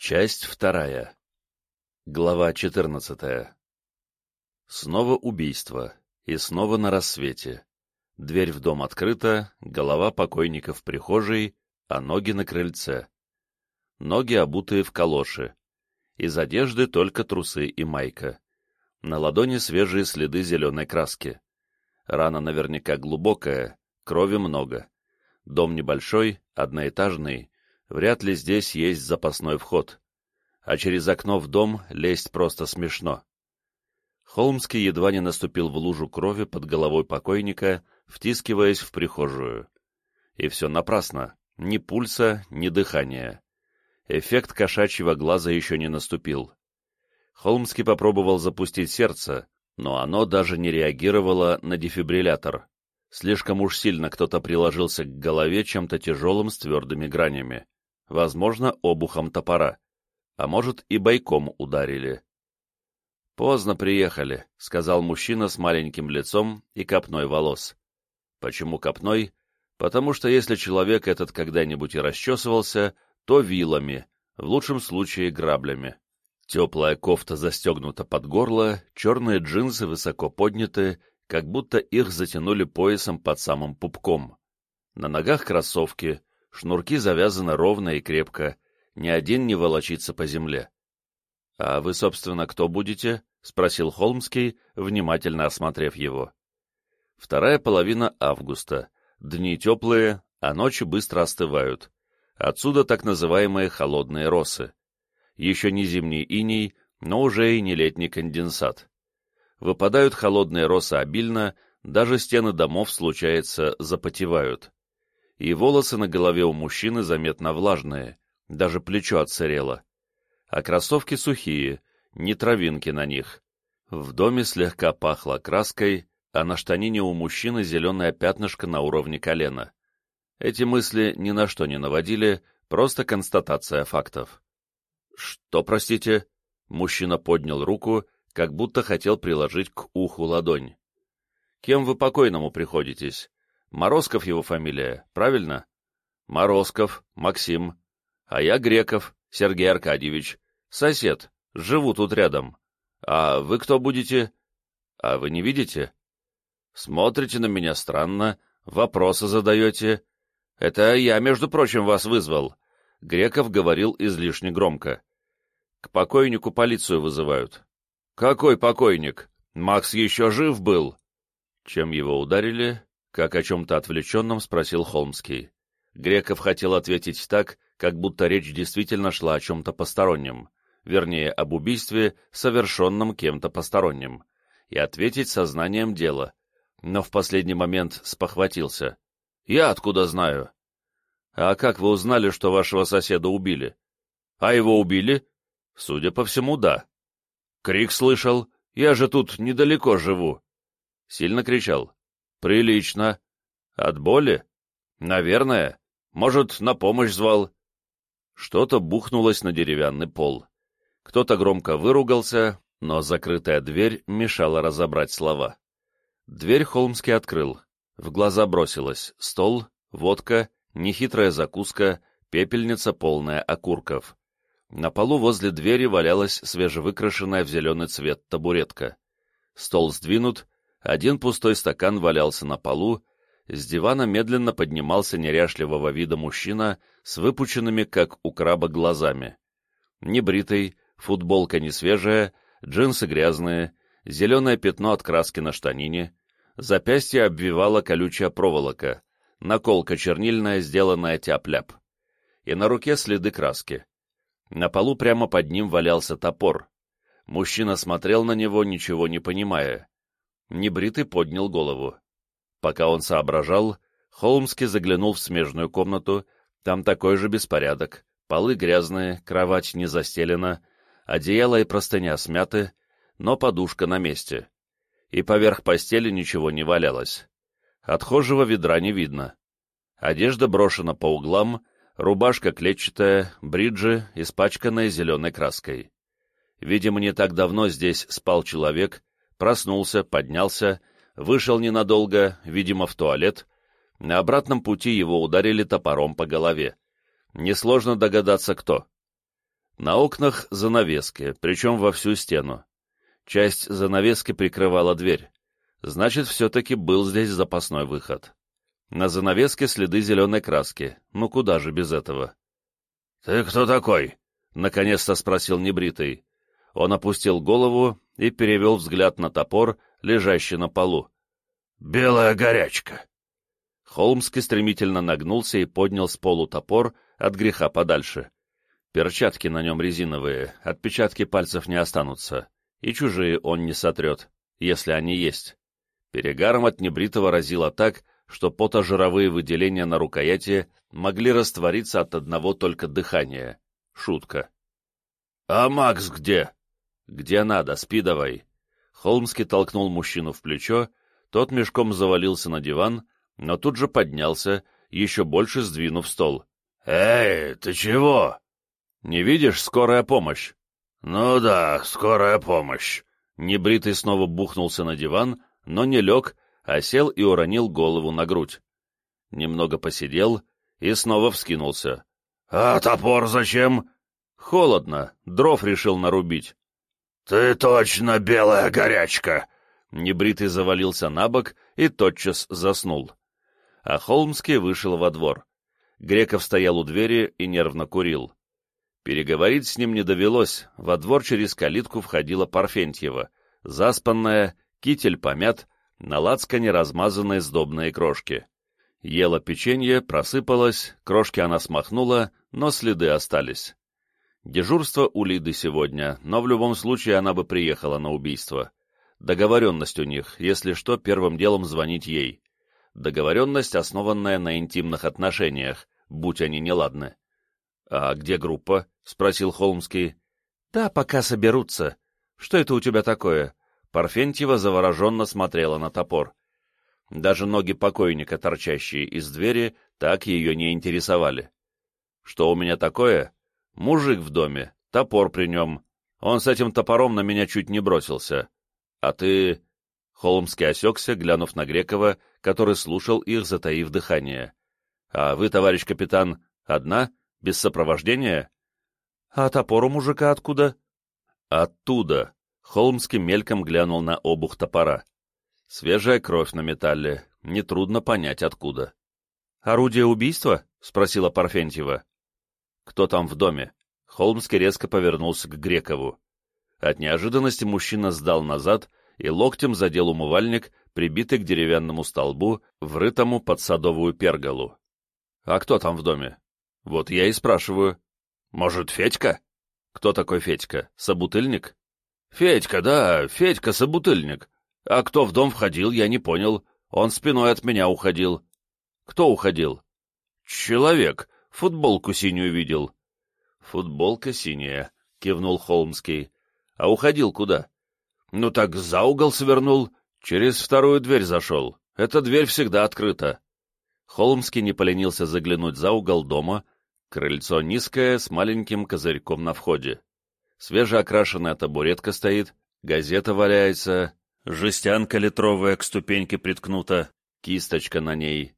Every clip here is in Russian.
Часть вторая. Глава четырнадцатая. Снова убийство. И снова на рассвете. Дверь в дом открыта, голова покойника в прихожей, а ноги на крыльце. Ноги обутые в калоши. Из одежды только трусы и майка. На ладони свежие следы зеленой краски. Рана наверняка глубокая, крови много. Дом небольшой, одноэтажный, Вряд ли здесь есть запасной вход. А через окно в дом лезть просто смешно. Холмский едва не наступил в лужу крови под головой покойника, втискиваясь в прихожую. И все напрасно. Ни пульса, ни дыхания. Эффект кошачьего глаза еще не наступил. Холмский попробовал запустить сердце, но оно даже не реагировало на дефибриллятор. Слишком уж сильно кто-то приложился к голове чем-то тяжелым с твердыми гранями возможно, обухом топора, а может и бойком ударили. «Поздно приехали», — сказал мужчина с маленьким лицом и копной волос. «Почему копной? Потому что если человек этот когда-нибудь и расчесывался, то вилами, в лучшем случае граблями. Теплая кофта застегнута под горло, черные джинсы высоко подняты, как будто их затянули поясом под самым пупком. На ногах кроссовки, Шнурки завязаны ровно и крепко, ни один не волочится по земле. — А вы, собственно, кто будете? — спросил Холмский, внимательно осмотрев его. Вторая половина августа. Дни теплые, а ночи быстро остывают. Отсюда так называемые холодные росы. Еще не зимний иней, но уже и не летний конденсат. Выпадают холодные росы обильно, даже стены домов, случается, запотевают и волосы на голове у мужчины заметно влажные, даже плечо отсырело. А кроссовки сухие, не травинки на них. В доме слегка пахло краской, а на штанине у мужчины зеленое пятнышко на уровне колена. Эти мысли ни на что не наводили, просто констатация фактов. «Что, простите?» Мужчина поднял руку, как будто хотел приложить к уху ладонь. «Кем вы покойному приходитесь? Морозков его фамилия, правильно? Морозков, Максим. А я Греков, Сергей Аркадьевич. Сосед, живу тут рядом. А вы кто будете? А вы не видите? Смотрите на меня странно, вопросы задаете. Это я, между прочим, вас вызвал. Греков говорил излишне громко. К покойнику полицию вызывают. Какой покойник? Макс еще жив был. Чем его ударили, как о чем-то отвлеченном спросил Холмский. Греков хотел ответить так, как будто речь действительно шла о чем-то постороннем, вернее, об убийстве, совершенном кем-то посторонним, и ответить сознанием дела, но в последний момент спохватился. «Я откуда знаю?» «А как вы узнали, что вашего соседа убили?» «А его убили?» «Судя по всему, да». «Крик слышал. Я же тут недалеко живу». Сильно кричал. Прилично. От боли? Наверное. Может, на помощь звал. Что-то бухнулось на деревянный пол. Кто-то громко выругался, но закрытая дверь мешала разобрать слова. Дверь Холмский открыл. В глаза бросилось стол, водка, нехитрая закуска, пепельница, полная окурков. На полу возле двери валялась свежевыкрашенная в зеленый цвет табуретка. Стол сдвинут, один пустой стакан валялся на полу, с дивана медленно поднимался неряшливого вида мужчина с выпученными, как у краба, глазами. Небритый, футболка не свежая, джинсы грязные, зеленое пятно от краски на штанине, запястье обвивала колючая проволока, наколка чернильная, сделанная тяп-ляп. И на руке следы краски. На полу прямо под ним валялся топор. Мужчина смотрел на него, ничего не понимая. Небритый поднял голову. Пока он соображал, Холмский заглянул в смежную комнату, там такой же беспорядок, полы грязные, кровать не застелена, одеяло и простыня смяты, но подушка на месте. И поверх постели ничего не валялось. Отхожего ведра не видно. Одежда брошена по углам, рубашка клетчатая, бриджи, испачканная зеленой краской. Видимо, не так давно здесь спал человек, Проснулся, поднялся, вышел ненадолго, видимо, в туалет. На обратном пути его ударили топором по голове. Несложно догадаться, кто. На окнах занавески, причем во всю стену. Часть занавески прикрывала дверь. Значит, все-таки был здесь запасной выход. На занавеске следы зеленой краски. Ну куда же без этого? — Ты кто такой? — наконец-то спросил небритый. Он опустил голову и перевел взгляд на топор, лежащий на полу. «Белая горячка!» Холмский стремительно нагнулся и поднял с полу топор от греха подальше. Перчатки на нем резиновые, отпечатки пальцев не останутся, и чужие он не сотрет, если они есть. Перегаром от небритого разило так, что потожировые выделения на рукояти могли раствориться от одного только дыхания. Шутка. «А Макс где?» «Где надо, спи давай». Холмский толкнул мужчину в плечо, тот мешком завалился на диван, но тут же поднялся, еще больше сдвинув стол. «Эй, ты чего?» «Не видишь, скорая помощь?» «Ну да, скорая помощь». Небритый снова бухнулся на диван, но не лег, а сел и уронил голову на грудь. Немного посидел и снова вскинулся. «А топор зачем?» «Холодно, дров решил нарубить». «Ты точно белая горячка!» Небритый завалился на бок и тотчас заснул. А Холмский вышел во двор. Греков стоял у двери и нервно курил. Переговорить с ним не довелось, во двор через калитку входила Парфентьева, заспанная, китель помят, на лацкане размазанные сдобные крошки. Ела печенье, просыпалась, крошки она смахнула, но следы остались. Дежурство у Лиды сегодня, но в любом случае она бы приехала на убийство. Договоренность у них, если что, первым делом звонить ей. Договоренность, основанная на интимных отношениях, будь они неладны. «А где группа?» — спросил Холмский. «Да, пока соберутся. Что это у тебя такое?» Парфентьева завороженно смотрела на топор. Даже ноги покойника, торчащие из двери, так ее не интересовали. «Что у меня такое?» Мужик в доме, топор при нем. Он с этим топором на меня чуть не бросился. А ты...» Холмский осекся, глянув на Грекова, который слушал их, затаив дыхание. «А вы, товарищ капитан, одна? Без сопровождения?» «А топор у мужика откуда?» «Оттуда». Холмский мельком глянул на обух топора. «Свежая кровь на металле. Нетрудно понять, откуда». «Орудие убийства?» — спросила Парфентьева. «Кто там в доме?» Холмский резко повернулся к Грекову. От неожиданности мужчина сдал назад и локтем задел умывальник, прибитый к деревянному столбу, врытому под садовую перголу. «А кто там в доме?» «Вот я и спрашиваю». «Может, Федька?» «Кто такой Федька? Собутыльник?» «Федька, да, Федька, собутыльник. А кто в дом входил, я не понял. Он спиной от меня уходил». «Кто уходил?» «Человек футболку синюю видел. — Футболка синяя, — кивнул Холмский. — А уходил куда? — Ну так за угол свернул, через вторую дверь зашел. Эта дверь всегда открыта. Холмский не поленился заглянуть за угол дома. Крыльцо низкое, с маленьким козырьком на входе. Свежеокрашенная табуретка стоит, газета валяется, жестянка литровая к ступеньке приткнута, кисточка на ней.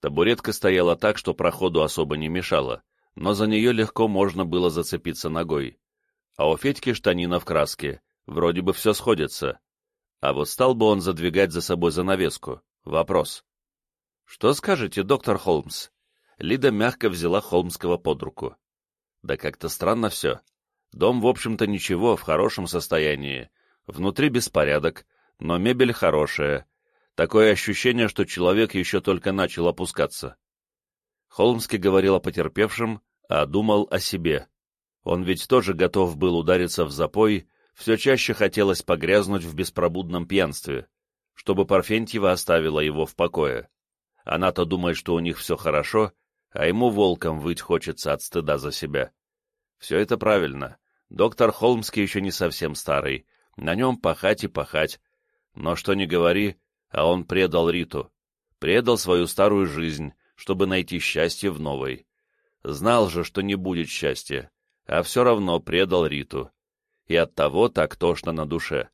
Табуретка стояла так, что проходу особо не мешала, но за нее легко можно было зацепиться ногой. А у Федьки штанина в краске, вроде бы все сходится. А вот стал бы он задвигать за собой занавеску? Вопрос. «Что скажете, доктор Холмс?» Лида мягко взяла Холмского под руку. «Да как-то странно все. Дом, в общем-то, ничего, в хорошем состоянии. Внутри беспорядок, но мебель хорошая, Такое ощущение, что человек еще только начал опускаться. Холмский говорил о потерпевшем, а думал о себе. Он ведь тоже готов был удариться в запой, все чаще хотелось погрязнуть в беспробудном пьянстве, чтобы Парфентьева оставила его в покое. Она-то думает, что у них все хорошо, а ему волком выть хочется от стыда за себя. Все это правильно. Доктор Холмский еще не совсем старый, на нем пахать и пахать. Но что ни говори, а он предал Риту, предал свою старую жизнь, чтобы найти счастье в новой. Знал же, что не будет счастья, а все равно предал Риту. И оттого так тошно на душе.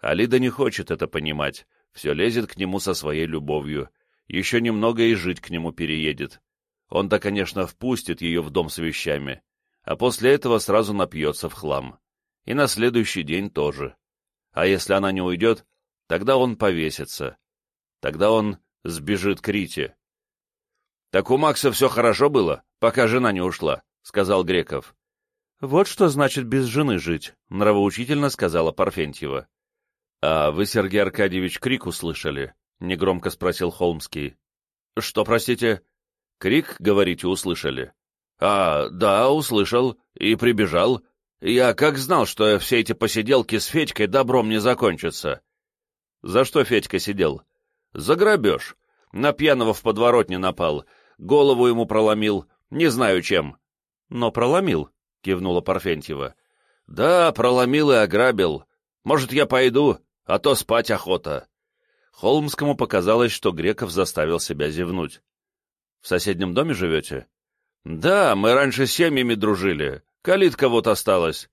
Алида не хочет это понимать, все лезет к нему со своей любовью, еще немного и жить к нему переедет. Он-то, конечно, впустит ее в дом с вещами, а после этого сразу напьется в хлам. И на следующий день тоже. А если она не уйдет, тогда он повесится. Тогда он сбежит к Рите. — Так у Макса все хорошо было, пока жена не ушла, — сказал Греков. — Вот что значит без жены жить, — нравоучительно сказала Парфентьева. — А вы, Сергей Аркадьевич, крик услышали? — негромко спросил Холмский. — Что, простите? — Крик, говорите, услышали. — А, да, услышал. И прибежал. Я как знал, что все эти посиделки с Федькой добром не закончатся. — За что Федька сидел? — За грабеж. На пьяного в подворотне напал. Голову ему проломил. Не знаю чем. — Но проломил, — кивнула Парфентьева. — Да, проломил и ограбил. Может, я пойду, а то спать охота. Холмскому показалось, что Греков заставил себя зевнуть. — В соседнем доме живете? — Да, мы раньше с семьями дружили. Калитка вот осталась.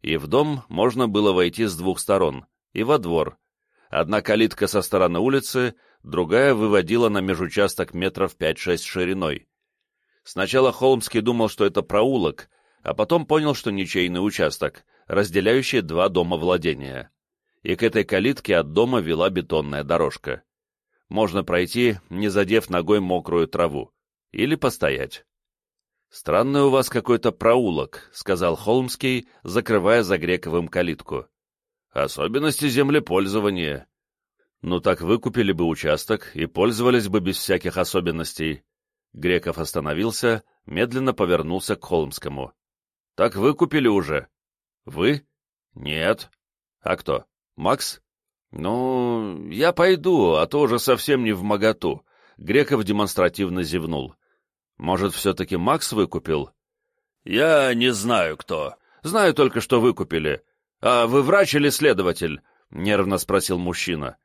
И в дом можно было войти с двух сторон, и во двор. Одна калитка со стороны улицы, другая выводила на межучасток метров пять-шесть шириной. Сначала Холмский думал, что это проулок, а потом понял, что ничейный участок, разделяющий два дома владения и к этой калитке от дома вела бетонная дорожка. Можно пройти, не задев ногой мокрую траву, или постоять. «Странный у вас какой-то проулок», — сказал Холмский, закрывая за Грековым калитку. «Особенности землепользования». «Ну так выкупили бы участок и пользовались бы без всяких особенностей». Греков остановился, медленно повернулся к Холмскому. «Так выкупили уже». «Вы?» «Нет». «А кто?» «Макс?» «Ну, я пойду, а то уже совсем не в моготу». Греков демонстративно зевнул. «Может, все-таки Макс выкупил?» «Я не знаю, кто. Знаю только, что выкупили. А вы врач или следователь?» — нервно спросил мужчина.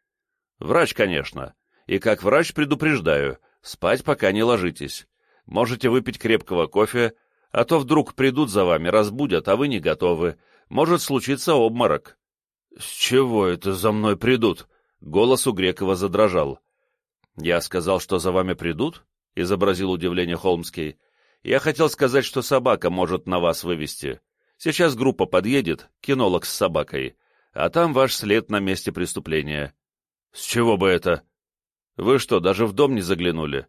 «Врач, конечно. И как врач предупреждаю, спать пока не ложитесь. Можете выпить крепкого кофе, а то вдруг придут за вами, разбудят, а вы не готовы. Может случиться обморок». «С чего это за мной придут?» Голос у Грекова задрожал. «Я сказал, что за вами придут?» — изобразил удивление Холмский. «Я хотел сказать, что собака может на вас вывести. Сейчас группа подъедет, кинолог с собакой, а там ваш след на месте преступления». «С чего бы это?» «Вы что, даже в дом не заглянули?»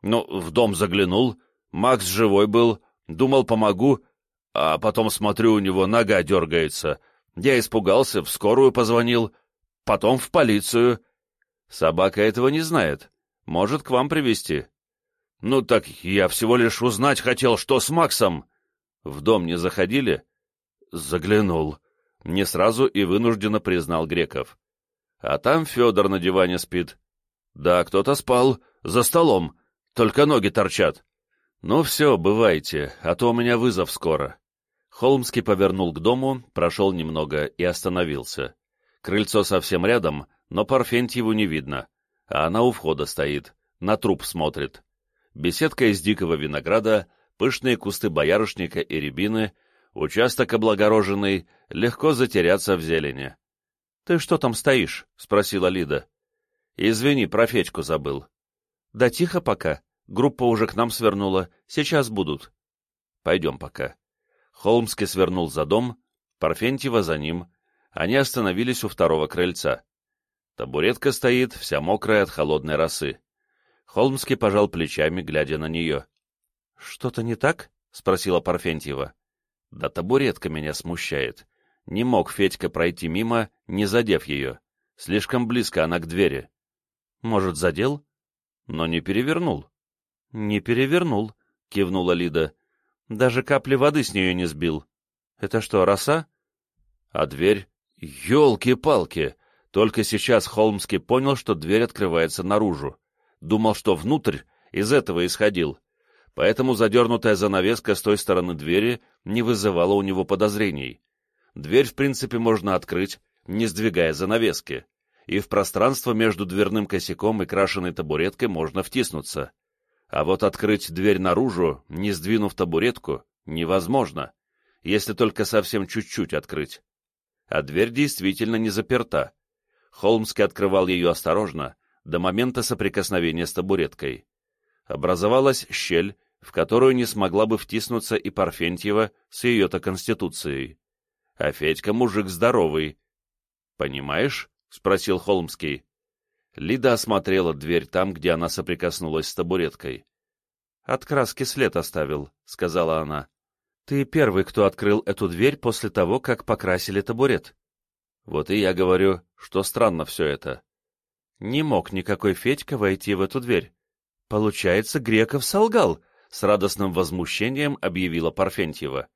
«Ну, в дом заглянул. Макс живой был. Думал, помогу. А потом смотрю, у него нога дергается. Я испугался, в скорую позвонил, потом в полицию. Собака этого не знает. Может, к вам привести Ну так я всего лишь узнать хотел, что с Максом. В дом не заходили? Заглянул. Не сразу и вынужденно признал Греков. А там Федор на диване спит. Да, кто-то спал, за столом, только ноги торчат. Ну все, бывайте, а то у меня вызов скоро. Холмский повернул к дому, прошел немного и остановился. Крыльцо совсем рядом, но Парфентьеву не видно, а она у входа стоит, на труп смотрит. Беседка из дикого винограда, пышные кусты боярышника и рябины, участок облагороженный, легко затеряться в зелени. — Ты что там стоишь? — спросила Лида. — Извини, про Федьку забыл. — Да тихо пока. Группа уже к нам свернула. Сейчас будут. — Пойдем пока. Холмский свернул за дом, Парфентьева за ним. Они остановились у второго крыльца. Табуретка стоит, вся мокрая от холодной росы. Холмский пожал плечами, глядя на нее. — Что-то не так? — спросила Парфентьева. — Да табуретка меня смущает. Не мог Федька пройти мимо, не задев ее. Слишком близко она к двери. — Может, задел? — Но не перевернул. — Не перевернул, — кивнула Лида. Даже капли воды с нее не сбил. Это что, роса? А дверь? Ёлки-палки! Только сейчас Холмский понял, что дверь открывается наружу. Думал, что внутрь, из этого исходил. Поэтому задернутая занавеска с той стороны двери не вызывала у него подозрений. Дверь, в принципе, можно открыть, не сдвигая занавески, и в пространство между дверным косяком и крашеной табуреткой можно втиснуться. А вот открыть дверь наружу, не сдвинув табуретку, невозможно, если только совсем чуть-чуть открыть. А дверь действительно не заперта. Холмский открывал ее осторожно, до момента соприкосновения с табуреткой. Образовалась щель, в которую не смогла бы втиснуться и Парфентьева с ее-то конституцией. А Федька мужик здоровый. «Понимаешь?» — спросил Холмский. Лида осмотрела дверь там, где она соприкоснулась с табуреткой. «От краски след оставил», — сказала она. «Ты первый, кто открыл эту дверь после того, как покрасили табурет». Вот и я говорю, что странно все это. Не мог никакой Федька войти в эту дверь. Получается, Греков солгал, — с радостным возмущением объявила Парфентьева.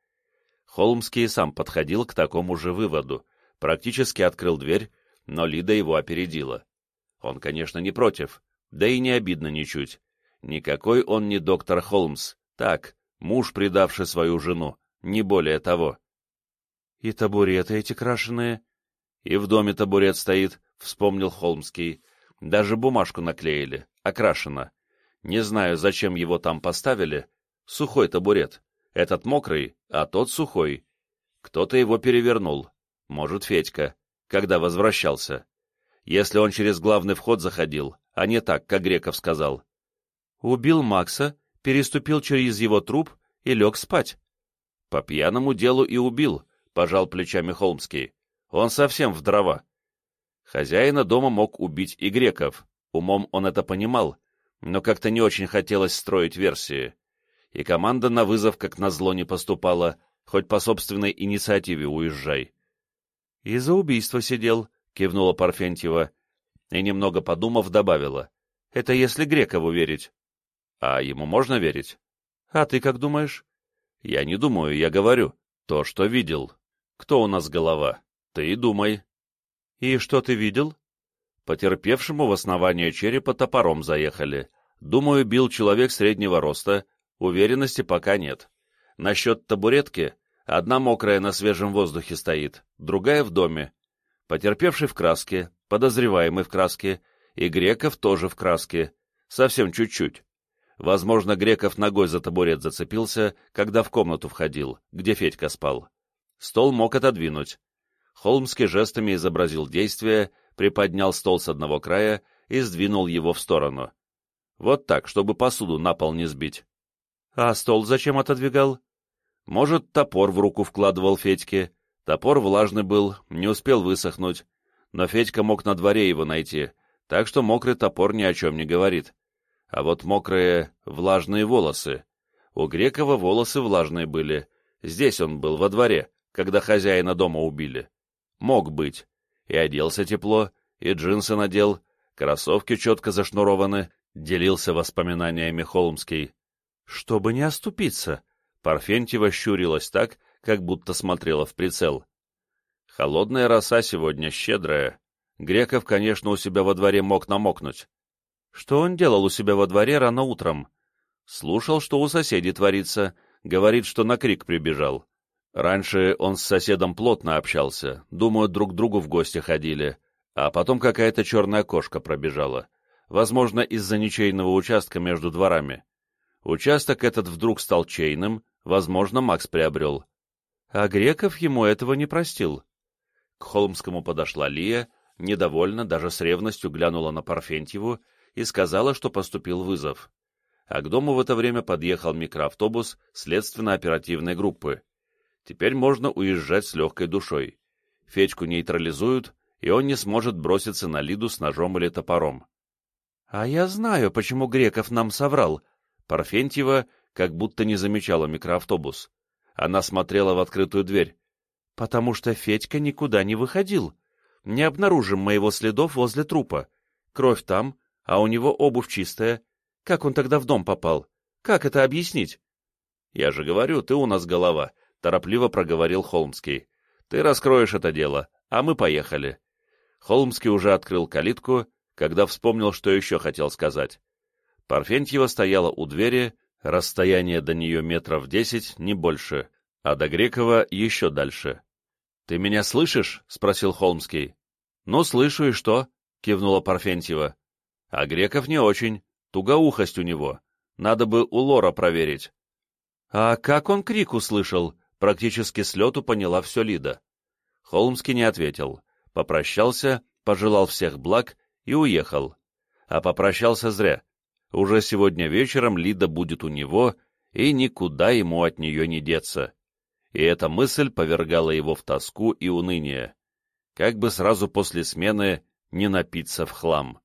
Холмский сам подходил к такому же выводу, практически открыл дверь, но Лида его опередила. Он, конечно, не против, да и не обидно ничуть. Никакой он не доктор Холмс, так, муж, предавший свою жену, не более того. И табуреты эти крашеные, и в доме табурет стоит, вспомнил Холмский, даже бумажку наклеили, окрашено. Не знаю, зачем его там поставили. Сухой табурет. Этот мокрый, а тот сухой. Кто-то его перевернул. Может, Федька, когда возвращался. Если он через главный вход заходил, а не так, как Греков сказал. Убил Макса, переступил через его труп и лег спать. По пьяному делу и убил, пожал плечами Холмский. Он совсем в дрова. Хозяина дома мог убить и греков, умом он это понимал, но как-то не очень хотелось строить версии. И команда на вызов как назло не поступала, хоть по собственной инициативе уезжай. — И за убийство сидел, — кивнула Парфентьева, и, немного подумав, добавила. — Это если Грекову верить. — А ему можно верить? — А ты как думаешь? — Я не думаю, я говорю. То, что видел. Кто у нас голова? Ты и думай. «И что ты видел?» Потерпевшему в основание черепа топором заехали. Думаю, бил человек среднего роста, уверенности пока нет. Насчет табуретки, одна мокрая на свежем воздухе стоит, другая в доме. Потерпевший в краске, подозреваемый в краске, и Греков тоже в краске, совсем чуть-чуть. Возможно, Греков ногой за табурет зацепился, когда в комнату входил, где Федька спал. Стол мог отодвинуть, Холмский жестами изобразил действие, приподнял стол с одного края и сдвинул его в сторону. Вот так, чтобы посуду на пол не сбить. А стол зачем отодвигал? Может, топор в руку вкладывал Федьке. Топор влажный был, не успел высохнуть. Но Федька мог на дворе его найти, так что мокрый топор ни о чем не говорит. А вот мокрые, влажные волосы. У Грекова волосы влажные были. Здесь он был, во дворе, когда хозяина дома убили. Мог быть. И оделся тепло, и джинсы надел, кроссовки четко зашнурованы, делился воспоминаниями Холмский. Чтобы не оступиться, Парфентьева щурилась так, как будто смотрела в прицел. Холодная роса сегодня щедрая. Греков, конечно, у себя во дворе мог намокнуть. Что он делал у себя во дворе рано утром? Слушал, что у соседей творится, говорит, что на крик прибежал. Раньше он с соседом плотно общался, думаю, друг к другу в гости ходили, а потом какая-то черная кошка пробежала, возможно, из-за ничейного участка между дворами. Участок этот вдруг стал чейным, возможно, Макс приобрел. А Греков ему этого не простил. К Холмскому подошла Лия, недовольна, даже с ревностью глянула на Парфентьеву и сказала, что поступил вызов. А к дому в это время подъехал микроавтобус следственно-оперативной группы. Теперь можно уезжать с легкой душой. Федьку нейтрализуют, и он не сможет броситься на Лиду с ножом или топором. — А я знаю, почему Греков нам соврал. Парфентьева как будто не замечала микроавтобус. Она смотрела в открытую дверь. — Потому что Федька никуда не выходил. Не обнаружим моего следов возле трупа. Кровь там, а у него обувь чистая. Как он тогда в дом попал? Как это объяснить? — Я же говорю, ты у нас голова торопливо проговорил Холмский. «Ты раскроешь это дело, а мы поехали». Холмский уже открыл калитку, когда вспомнил, что еще хотел сказать. Парфентьева стояла у двери, расстояние до нее метров десять, не больше, а до Грекова еще дальше. «Ты меня слышишь?» — спросил Холмский. «Ну, слышу, и что?» — кивнула Парфентьева. «А Греков не очень, тугоухость у него. Надо бы у Лора проверить». «А как он крик услышал?» Практически с лету поняла все Лида. Холмский не ответил. Попрощался, пожелал всех благ и уехал. А попрощался зря. Уже сегодня вечером Лида будет у него, и никуда ему от нее не деться. И эта мысль повергала его в тоску и уныние. Как бы сразу после смены не напиться в хлам.